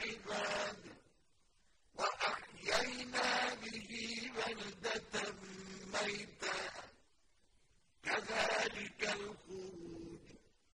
العباد وأحيينا به بلدة ميتا